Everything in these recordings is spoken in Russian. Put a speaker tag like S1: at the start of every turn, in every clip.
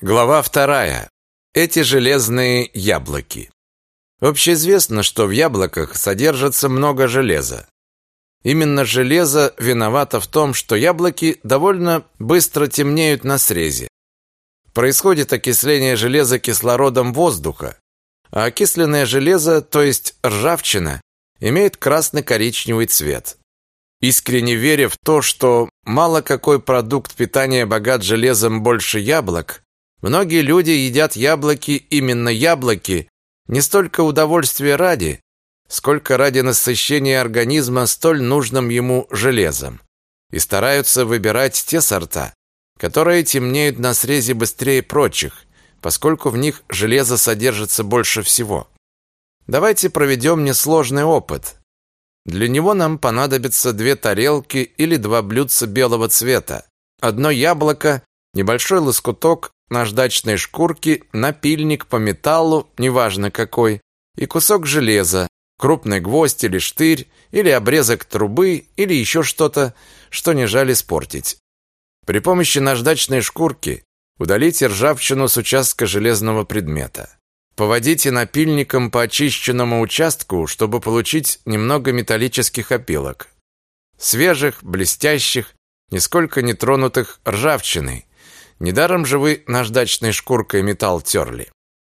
S1: Глава вторая. Эти железные яблоки. Общеизвестно, что в яблоках содержится много железа. Именно железо виновато в том, что яблоки довольно быстро темнеют на срезе. Происходит окисление железа кислородом воздуха, а окисленное железо, то есть ржавчина, имеет красно-коричневый цвет. Искренне веря в то, что мало какой продукт питания богат железом больше яблок, Многие люди едят яблоки, именно яблоки, не столько удовольствия ради, сколько ради насыщения организма столь нужным ему железом, и стараются выбирать те сорта, которые темнеют на срезе быстрее прочих, поскольку в них железо содержится больше всего. Давайте проведем несложный опыт. Для него нам понадобится две тарелки или два блюдца белого цвета, одно яблоко, небольшой лоскуток наждачной шкурки, напильник по металлу, неважно какой, и кусок железа, крупный гвоздь или штырь, или обрезок трубы, или еще что-то, что не жаль испортить. При помощи наждачной шкурки удалите ржавчину с участка железного предмета. Поводите напильником по очищенному участку, чтобы получить немного металлических опилок. Свежих, блестящих, нисколько не тронутых ржавчиной, Недаром же вы наждачной шкуркой металл терли.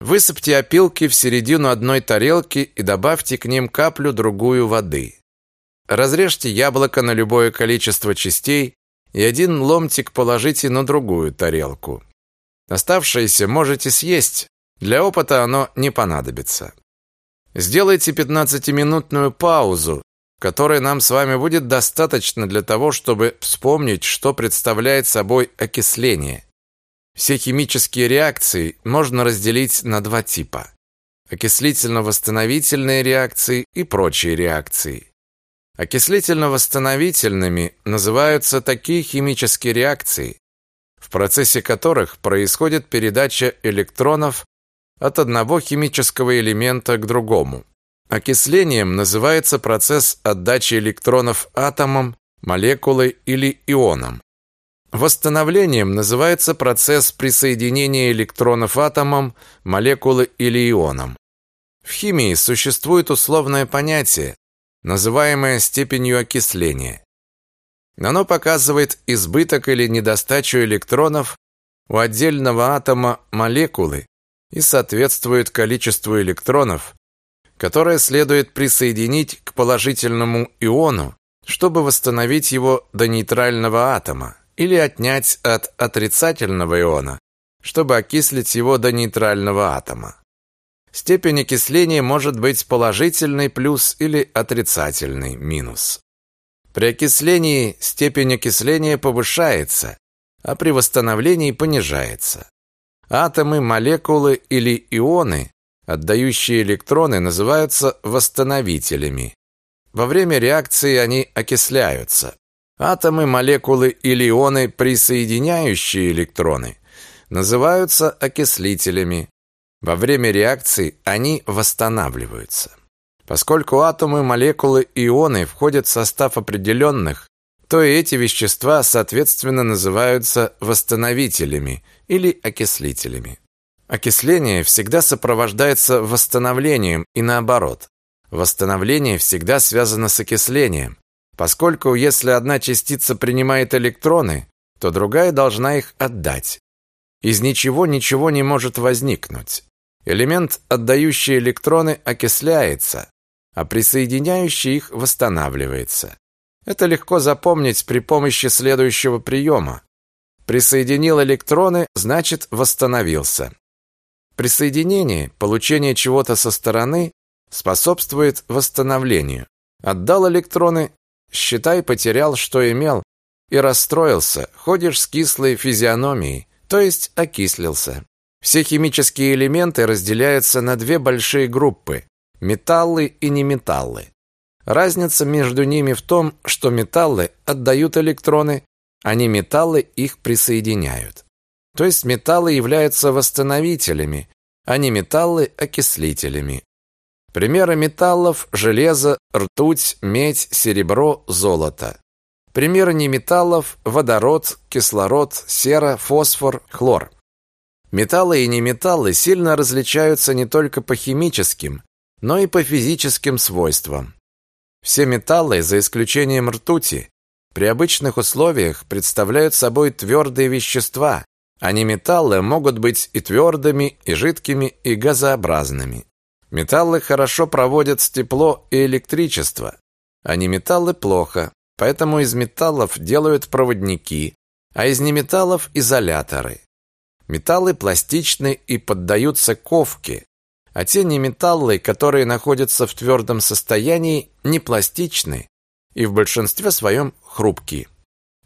S1: Высыпьте опилки в середину одной тарелки и добавьте к ним каплю-другую воды. Разрежьте яблоко на любое количество частей и один ломтик положите на другую тарелку. Оставшееся можете съесть, для опыта оно не понадобится. Сделайте 15-минутную паузу, которой нам с вами будет достаточно для того, чтобы вспомнить, что представляет собой окисление. Все химические реакции можно разделить на два типа. Окислительно-восстановительные реакции и прочие реакции. Окислительно-восстановительными называются такие химические реакции, в процессе которых происходит передача электронов от одного химического элемента к другому. Окислением называется процесс отдачи электронов атомам, молекулой или ионам. Восстановлением называется процесс присоединения электронов атомам, молекулы или ионам. В химии существует условное понятие, называемое степенью окисления. Оно показывает избыток или недостачу электронов у отдельного атома молекулы и соответствует количеству электронов, которое следует присоединить к положительному иону, чтобы восстановить его до нейтрального атома или отнять от отрицательного иона, чтобы окислить его до нейтрального атома. Степень окисления может быть положительный плюс или отрицательный минус. При окислении степень окисления повышается, а при восстановлении понижается. Атомы, молекулы или ионы, отдающие электроны, называются восстановителями. Во время реакции они окисляются. Атомы, молекулы или ионы, присоединяющие электроны, называются окислителями. Во время реакции они восстанавливаются. Поскольку атомы, молекулы и ионы входят в состав определенных, то и эти вещества, соответственно, называются восстановителями или окислителями. Окисление всегда сопровождается восстановлением и наоборот. Восстановление всегда связано с окислением, поскольку если одна частица принимает электроны, то другая должна их отдать. Из ничего ничего не может возникнуть. Элемент, отдающий электроны, окисляется, а присоединяющий их восстанавливается. Это легко запомнить при помощи следующего приема. Присоединил электроны, значит восстановился. Присоединение, получение чего-то со стороны, способствует восстановлению. Отдал электроны, Считай, потерял, что имел, и расстроился, ходишь с кислой физиономией, то есть окислился. Все химические элементы разделяются на две большие группы – металлы и неметаллы. Разница между ними в том, что металлы отдают электроны, а неметаллы их присоединяют. То есть металлы являются восстановителями, а неметаллы – окислителями. Примеры металлов – железо, ртуть, медь, серебро, золото. Примеры неметаллов – водород, кислород, сера, фосфор, хлор. Металлы и неметаллы сильно различаются не только по химическим, но и по физическим свойствам. Все металлы, за исключением ртути, при обычных условиях представляют собой твердые вещества, а неметаллы могут быть и твердыми, и жидкими, и газообразными. Металлы хорошо проводят тепло и электричество, а неметаллы плохо, поэтому из металлов делают проводники, а из неметаллов – изоляторы. Металлы пластичны и поддаются ковке, а те неметаллы, которые находятся в твердом состоянии, не пластичны и в большинстве своем хрупкие.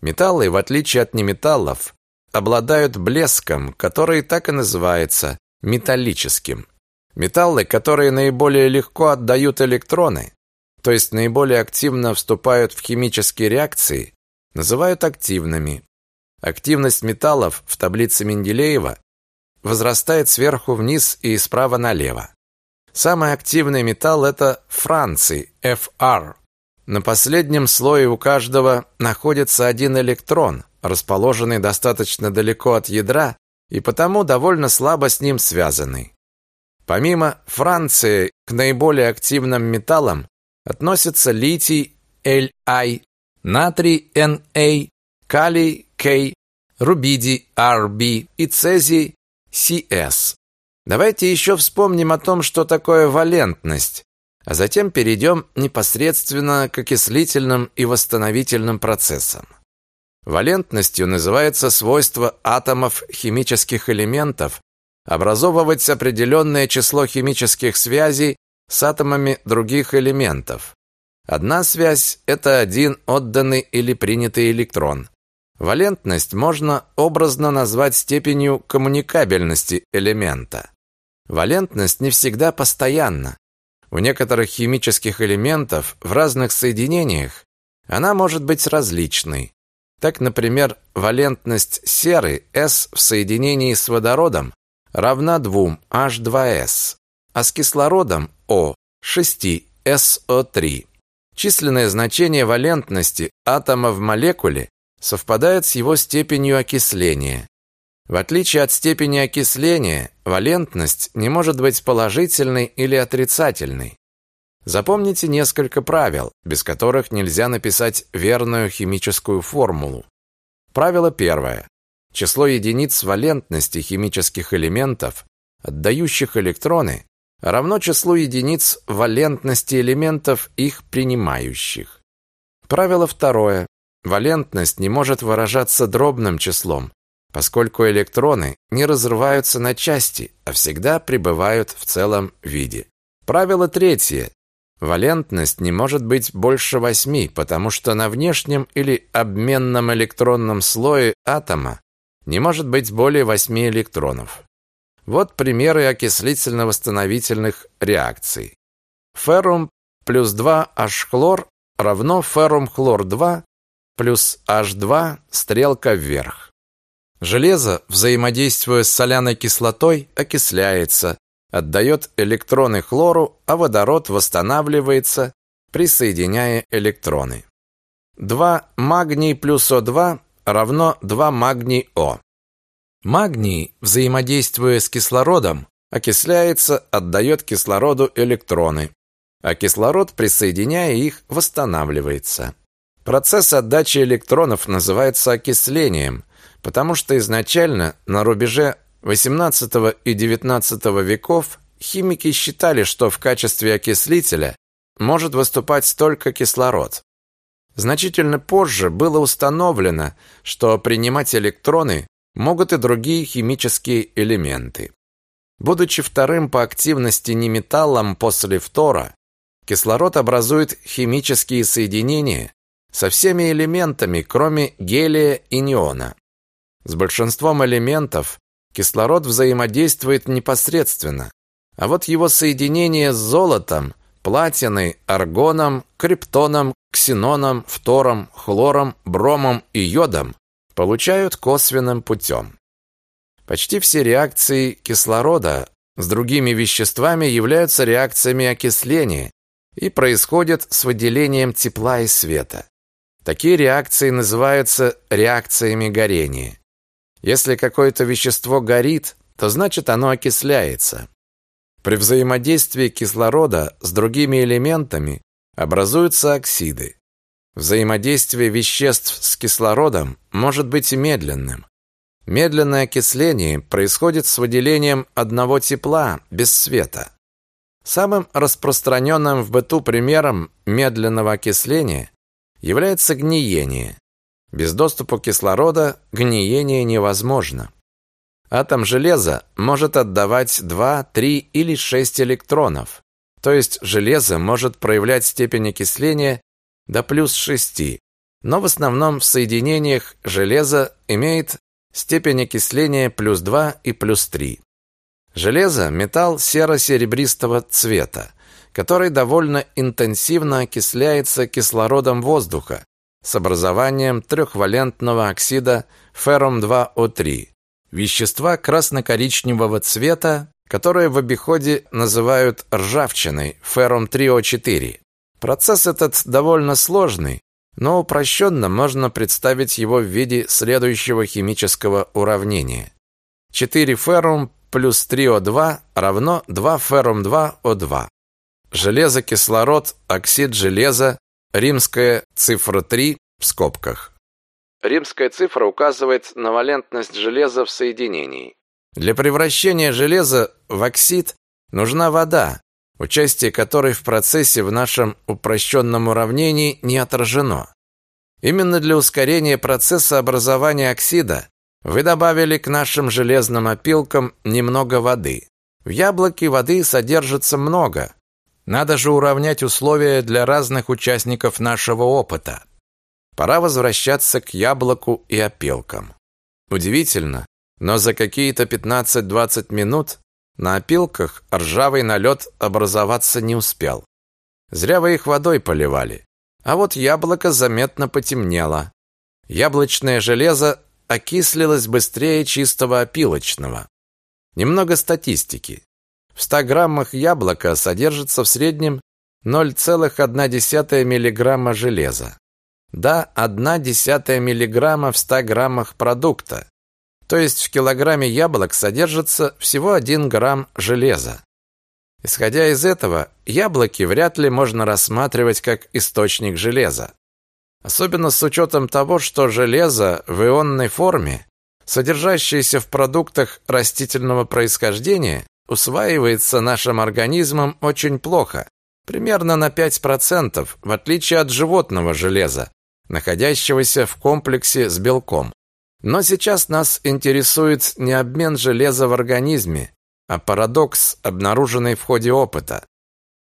S1: Металлы, в отличие от неметаллов, обладают блеском, который так и называется металлическим. Металлы, которые наиболее легко отдают электроны, то есть наиболее активно вступают в химические реакции, называют активными. Активность металлов в таблице Менделеева возрастает сверху вниз и справа налево. Самый активный металл это франций, Fr. На последнем слое у каждого находится один электрон, расположенный достаточно далеко от ядра и потому довольно слабо с ним связанный. Помимо Франции к наиболее активным металлам относятся литий Li, натрий Na, калий K, рубидий Rb и цезий CS. Давайте еще вспомним о том, что такое валентность, а затем перейдем непосредственно к окислительным и восстановительным процессам. Валентностью называется свойство атомов химических элементов образовывать определенное число химических связей с атомами других элементов. Одна связь – это один отданный или принятый электрон. Валентность можно образно назвать степенью коммуникабельности элемента. Валентность не всегда постоянна. У некоторых химических элементов в разных соединениях она может быть различной. Так, например, валентность серы S в соединении с водородом равна 2 H2S, а с кислородом O 6 SO3. Численное значение валентности атома в молекуле совпадает с его степенью окисления. В отличие от степени окисления, валентность не может быть положительной или отрицательной. Запомните несколько правил, без которых нельзя написать верную химическую формулу. Правило первое. Число единиц валентности химических элементов, отдающих электроны, равно числу единиц валентности элементов, их принимающих. Правило второе. Валентность не может выражаться дробным числом, поскольку электроны не разрываются на части, а всегда пребывают в целом виде. Правило третье. Валентность не может быть больше восьми, потому что на внешнем или обменном электронном слое атома не может быть более 8 электронов. Вот примеры окислительно-восстановительных реакций. Феррум плюс 2H-хлор равно феррум-хлор-2 плюс H2 стрелка вверх. Железо, взаимодействуя с соляной кислотой, окисляется, отдает электроны хлору, а водород восстанавливается, присоединяя электроны. 2 магний плюс О2 равно 2 магний О. Магний, взаимодействуя с кислородом, окисляется, отдает кислороду электроны, а кислород, присоединяя их, восстанавливается. Процесс отдачи электронов называется окислением, потому что изначально на рубеже XVIII и XIX веков химики считали, что в качестве окислителя может выступать только кислород. Значительно позже было установлено, что принимать электроны могут и другие химические элементы. Будучи вторым по активности неметаллом после фтора, кислород образует химические соединения со всеми элементами, кроме гелия и неона. С большинством элементов кислород взаимодействует непосредственно, а вот его соединение с золотом, платиной, аргоном, криптоном, ксеноном, фтором, хлором, бромом и йодом получают косвенным путем. Почти все реакции кислорода с другими веществами являются реакциями окисления и происходят с выделением тепла и света. Такие реакции называются реакциями горения. Если какое-то вещество горит, то значит оно окисляется. При взаимодействии кислорода с другими элементами образуются оксиды. Взаимодействие веществ с кислородом может быть медленным. Медленное окисление происходит с выделением одного тепла без света. Самым распространенным в быту примером медленного окисления является гниение. Без доступа кислорода гниение невозможно. Атом железа может отдавать 2, 3 или 6 электронов. То есть железо может проявлять степень окисления до плюс 6, но в основном в соединениях железо имеет степень окисления плюс 2 и плюс 3. Железо – металл серо-серебристого цвета, который довольно интенсивно окисляется кислородом воздуха с образованием трехвалентного оксида феррум-2О3, вещества красно-коричневого цвета, которые в обиходе называют ржавчиной феррум-3О4. Процесс этот довольно сложный, но упрощенно можно представить его в виде следующего химического уравнения. 4 феррум плюс 3О2 равно 2 феррум-2О2. Железо, кислород, оксид железа, римская цифра 3 в скобках. Римская цифра указывает на валентность железа в соединении. Для превращения железа в оксид нужна вода, участие которой в процессе в нашем упрощенном уравнении не отражено. Именно для ускорения процесса образования оксида вы добавили к нашим железным опилкам немного воды. В яблоке воды содержится много. Надо же уравнять условия для разных участников нашего опыта. Пора возвращаться к яблоку и опилкам. Удивительно, но за какие-то 15-20 минут на опилках ржавый налет образоваться не успел. Зря вы их водой поливали. А вот яблоко заметно потемнело. Яблочное железо окислилось быстрее чистого опилочного. Немного статистики. В 100 граммах яблока содержится в среднем 0,1 миллиграмма железа. Да, 1,1 миллиграмма в 100 граммах продукта. То есть в килограмме яблок содержится всего 1 грамм железа. Исходя из этого, яблоки вряд ли можно рассматривать как источник железа. Особенно с учетом того, что железо в ионной форме, содержащееся в продуктах растительного происхождения, усваивается нашим организмом очень плохо, примерно на 5%, в отличие от животного железа, находящегося в комплексе с белком. Но сейчас нас интересует не обмен железа в организме, а парадокс, обнаруженный в ходе опыта.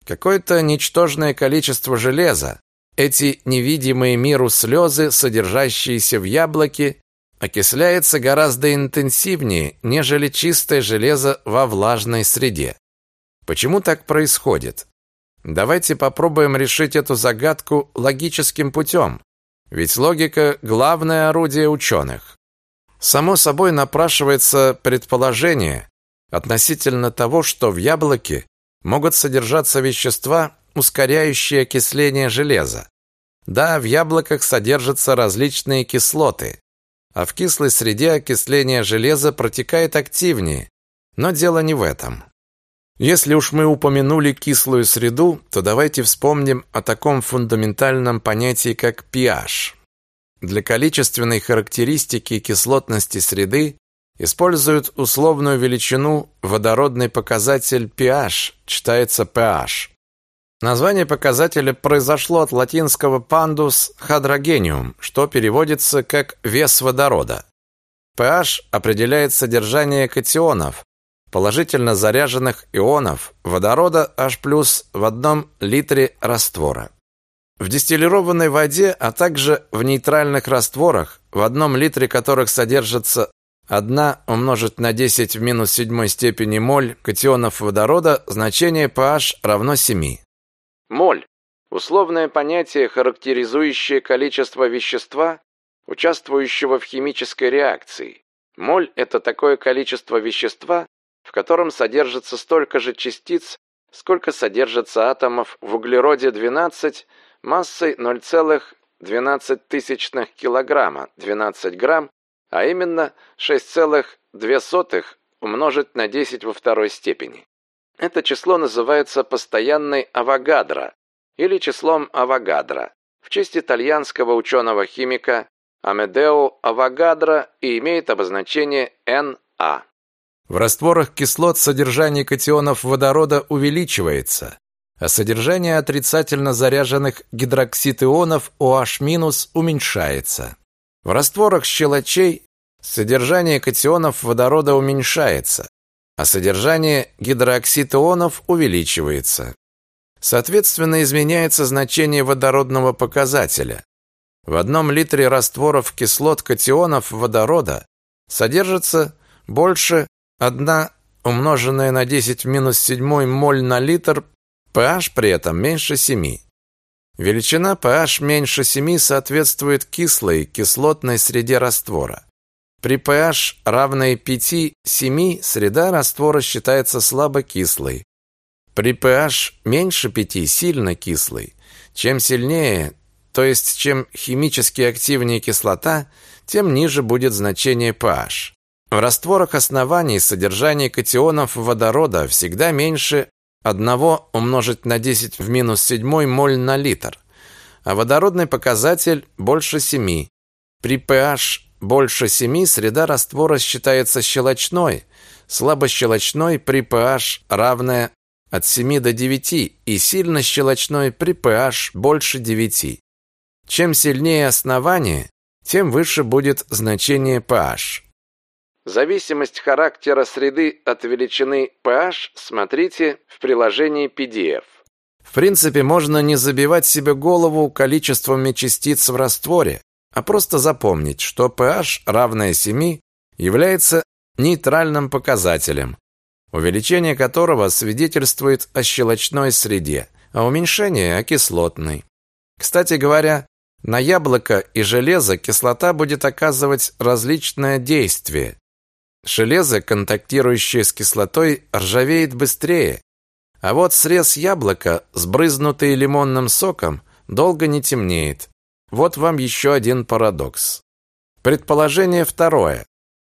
S1: Какое-то ничтожное количество железа, эти невидимые миру слезы, содержащиеся в яблоке, окисляется гораздо интенсивнее, нежели чистое железо во влажной среде. Почему так происходит? Давайте попробуем решить эту загадку логическим путем. Ведь логика – главное орудие ученых. Само собой напрашивается предположение относительно того, что в яблоке могут содержаться вещества, ускоряющие окисление железа. Да, в яблоках содержатся различные кислоты, а в кислой среде окисление железа протекает активнее. Но дело не в этом. Если уж мы упомянули кислую среду, то давайте вспомним о таком фундаментальном понятии, как pH. Для количественной характеристики кислотности среды используют условную величину водородный показатель pH, читается pH. Название показателя произошло от латинского pandus hydrogenium, что переводится как вес водорода. pH определяет содержание катионов, положительно заряженных ионов водорода H+ в одном литре раствора. В дистиллированной воде, а также в нейтральных растворах, в одном литре которых содержится 1 умножить на 10 в минус седьмой степени моль катионов водорода, значение pH равно 7. Моль – условное понятие, характеризующее количество вещества, участвующего в химической реакции. Моль – это такое количество вещества, в котором содержится столько же частиц, сколько содержится атомов в углероде 12 массой 0,12 килограмма, 12 грамм, а именно 6,2 умножить на 10 во второй степени. Это число называется постоянной Авогадро или числом Авогадро в честь итальянского ученого-химика Амедео Авогадро и имеет обозначение Na. В растворах кислот содержание катионов водорода увеличивается, а содержание отрицательно заряженных гидроксидионов OH- уменьшается. В растворах щелочей содержание катионов водорода уменьшается, а содержание гидроксидионов увеличивается. Соответственно, изменяется значение водородного показателя. В одном литре растворов кислот катионов водорода содержится больше 1 умноженное на 10 в минус 7 моль на литр, pH при этом меньше 7. Величина pH меньше 7 соответствует кислой кислотной среде раствора. При pH равной 5-7 среда раствора считается слабокислой. При pH меньше 5 сильно кислой. Чем сильнее, то есть чем химически активнее кислота, тем ниже будет значение pH. В растворах оснований содержание катионов водорода всегда меньше 1 умножить на 10 в минус 7 моль на литр, а водородный показатель больше 7. При pH больше 7 среда раствора считается щелочной, слабощелочной при pH равная от 7 до 9 и сильно щелочной при pH больше 9. Чем сильнее основание, тем выше будет значение pH. Зависимость характера среды от величины pH смотрите в приложении PDF. В принципе, можно не забивать себе голову количествами частиц в растворе, а просто запомнить, что pH, равное 7, является нейтральным показателем, увеличение которого свидетельствует о щелочной среде, а уменьшение – о кислотной. Кстати говоря, на яблоко и железо кислота будет оказывать различное действие. Железо, контактирующее с кислотой, ржавеет быстрее, а вот срез яблока, сбрызнутый лимонным соком, долго не темнеет. Вот вам еще один парадокс. Предположение второе.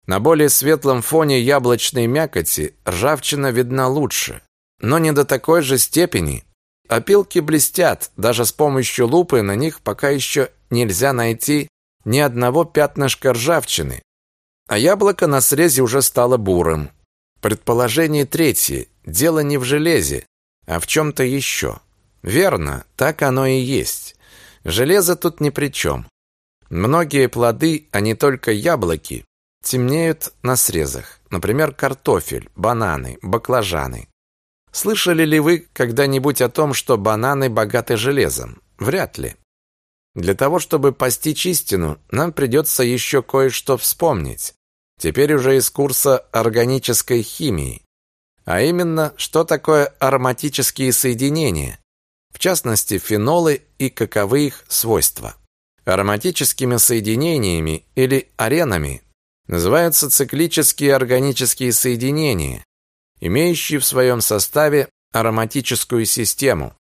S1: На более светлом фоне яблочной мякоти ржавчина видна лучше, но не до такой же степени. Опилки блестят, даже с помощью лупы на них пока еще нельзя найти ни одного пятнышка ржавчины. А яблоко на срезе уже стало бурым. Предположение третье. Дело не в железе, а в чем-то еще. Верно, так оно и есть. Железо тут ни при чем. Многие плоды, а не только яблоки, темнеют на срезах. Например, картофель, бананы, баклажаны. Слышали ли вы когда-нибудь о том, что бананы богаты железом? Вряд ли. Для того, чтобы постичь истину, нам придется еще кое-что вспомнить. Теперь уже из курса органической химии. А именно, что такое ароматические соединения, в частности фенолы и каковы их свойства. Ароматическими соединениями или аренами называются циклические органические соединения, имеющие в своем составе ароматическую систему,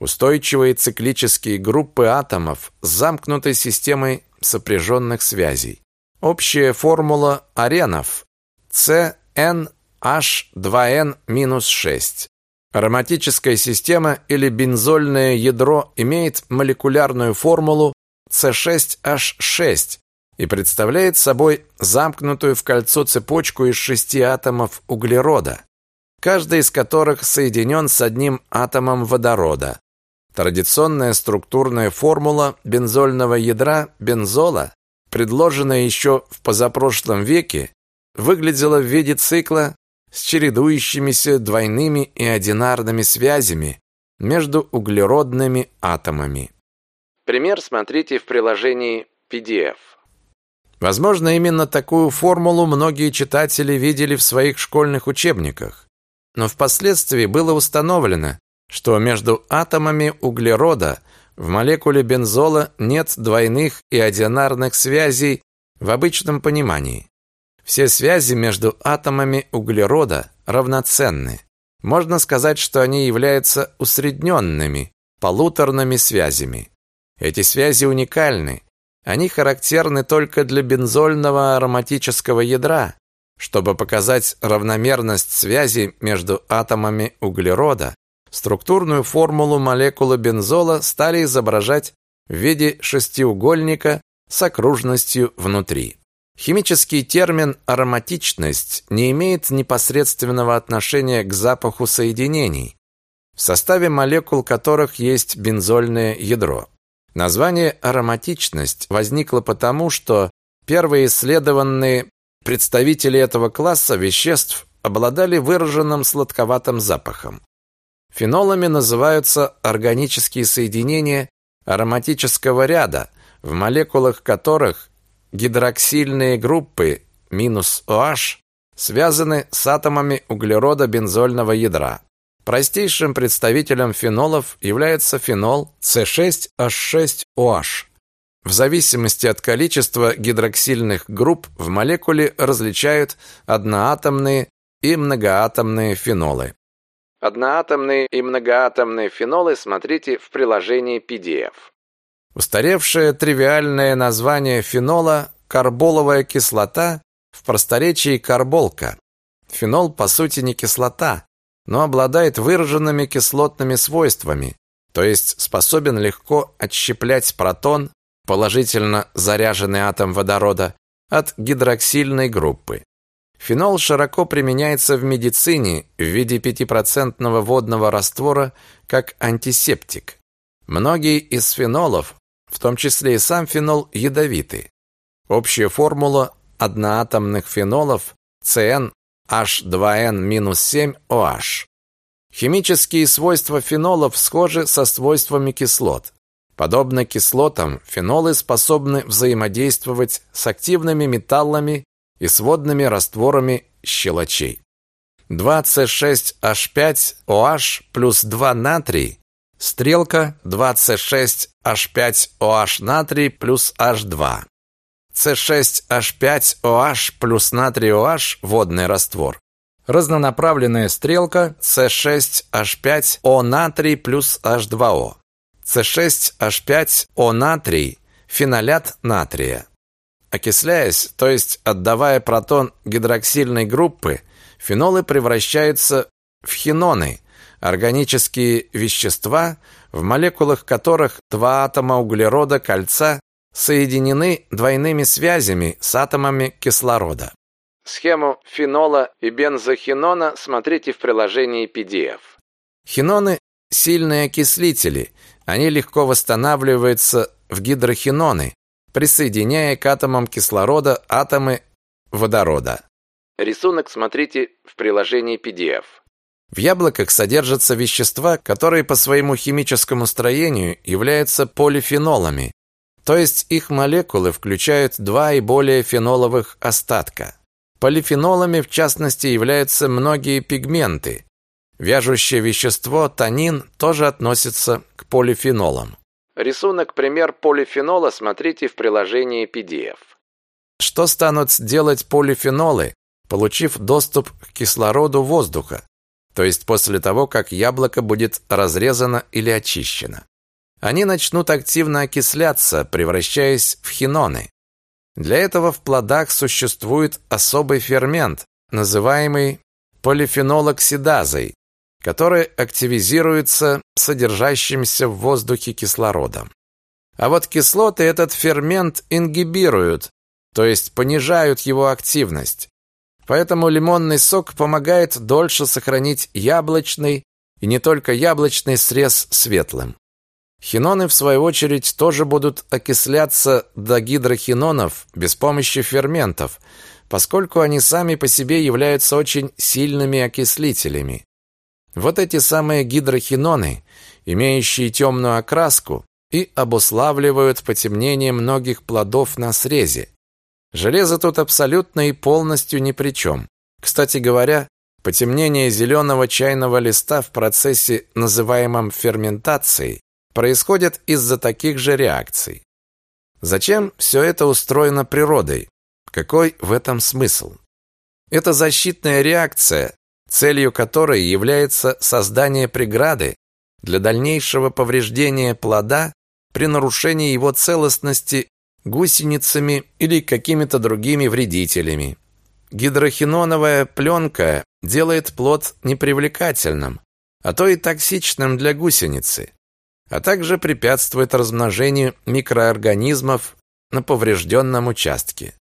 S1: устойчивые циклические группы атомов с замкнутой системой сопряженных связей. Общая формула аренов CnH2n-6 Ароматическая система или бензольное ядро имеет молекулярную формулу C6H6 и представляет собой замкнутую в кольцо цепочку из шести атомов углерода, каждый из которых соединен с одним атомом водорода. Традиционная структурная формула бензольного ядра бензола, предложенная еще в позапрошлом веке, выглядела в виде цикла с чередующимися двойными и одинарными связями между углеродными атомами. Пример смотрите в приложении PDF. Возможно, именно такую формулу многие читатели видели в своих школьных учебниках. Но впоследствии было установлено, что между атомами углерода в молекуле бензола нет двойных и одинарных связей в обычном понимании. Все связи между атомами углерода равноценны. Можно сказать, что они являются усредненными, полуторными связями. Эти связи уникальны. Они характерны только для бензольного ароматического ядра, Чтобы показать равномерность связи между атомами углерода, структурную формулу молекулы бензола стали изображать в виде шестиугольника с окружностью внутри. Химический термин ароматичность не имеет непосредственного отношения к запаху соединений, в составе молекул которых есть бензольное ядро. Название ароматичность возникло потому, что первые исследованные представители этого класса веществ обладали выраженным сладковатым запахом. Фенолами называются органические соединения ароматического ряда, в молекулах которых гидроксильные группы минус OH связаны с атомами углерода бензольного ядра. Простейшим представителем фенолов является фенол C6H6OH. В зависимости от количества гидроксильных групп в молекуле различают одноатомные и многоатомные фенолы. Одноатомные и многоатомные фенолы смотрите в приложении PDF. Устаревшее тривиальное название фенола – карболовая кислота, в просторечии карболка. Фенол по сути не кислота, но обладает выраженными кислотными свойствами, то есть способен легко отщеплять протон, положительно заряженный атом водорода, от гидроксильной группы. Фенол широко применяется в медицине в виде 5% водного раствора как антисептик. Многие из фенолов, в том числе и сам фенол, ядовиты. Общая формула одноатомных фенолов CnH2n-7OH. Химические свойства фенолов схожи со свойствами кислот. Подобно кислотам, фенолы способны взаимодействовать с активными металлами и с водными растворами щелочей. 2C6H5OH плюс 2 натрий, стрелка 2C6H5OH натрий плюс H2. C6H5OH плюс натрий OH водный раствор. Разнонаправленная стрелка C6H5O натрий плюс H2O. C6H5O натрий фенолят натрия. Окисляясь, то есть отдавая протон гидроксильной группы, фенолы превращаются в хиноны, органические вещества, в молекулах которых два атома углерода кольца соединены двойными связями с атомами кислорода. Схему фенола и бензохинона смотрите в приложении PDF. Хиноны – сильные окислители. Они легко восстанавливаются в гидрохиноны, присоединяя к атомам кислорода атомы водорода. Рисунок смотрите в приложении PDF. В яблоках содержатся вещества, которые по своему химическому строению являются полифенолами, то есть их молекулы включают два и более феноловых остатка. Полифенолами в частности являются многие пигменты. Вяжущее вещество танин тоже относится к полифенолам. Рисунок пример полифенола смотрите в приложении PDF. Что станут делать полифенолы, получив доступ к кислороду воздуха, то есть после того, как яблоко будет разрезано или очищено? Они начнут активно окисляться, превращаясь в хиноны. Для этого в плодах существует особый фермент, называемый полифенолоксидазой, который активизируется содержащимся в воздухе кислородом. А вот кислоты этот фермент ингибируют, то есть понижают его активность. Поэтому лимонный сок помогает дольше сохранить яблочный и не только яблочный срез светлым. Хиноны, в свою очередь, тоже будут окисляться до гидрохинонов без помощи ферментов, поскольку они сами по себе являются очень сильными окислителями. Вот эти самые гидрохиноны, имеющие темную окраску, и обуславливают потемнение многих плодов на срезе. Железо тут абсолютно и полностью ни при чем. Кстати говоря, потемнение зеленого чайного листа в процессе, называемом ферментацией, происходит из-за таких же реакций. Зачем все это устроено природой? Какой в этом смысл? Это защитная реакция, целью которой является создание преграды для дальнейшего повреждения плода при нарушении его целостности гусеницами или какими-то другими вредителями. Гидрохиноновая пленка делает плод непривлекательным, а то и токсичным для гусеницы, а также препятствует размножению микроорганизмов на поврежденном участке.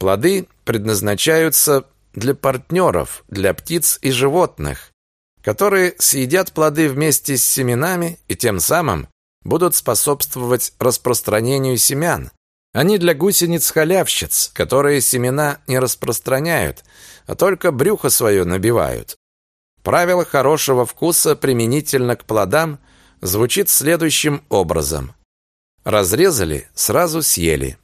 S1: Плоды предназначаются для партнеров, для птиц и животных, которые съедят плоды вместе с семенами и тем самым будут способствовать распространению семян. Они для гусениц-халявщиц, которые семена не распространяют, а только брюхо свое набивают. Правило хорошего вкуса применительно к плодам звучит следующим образом. Разрезали, сразу съели.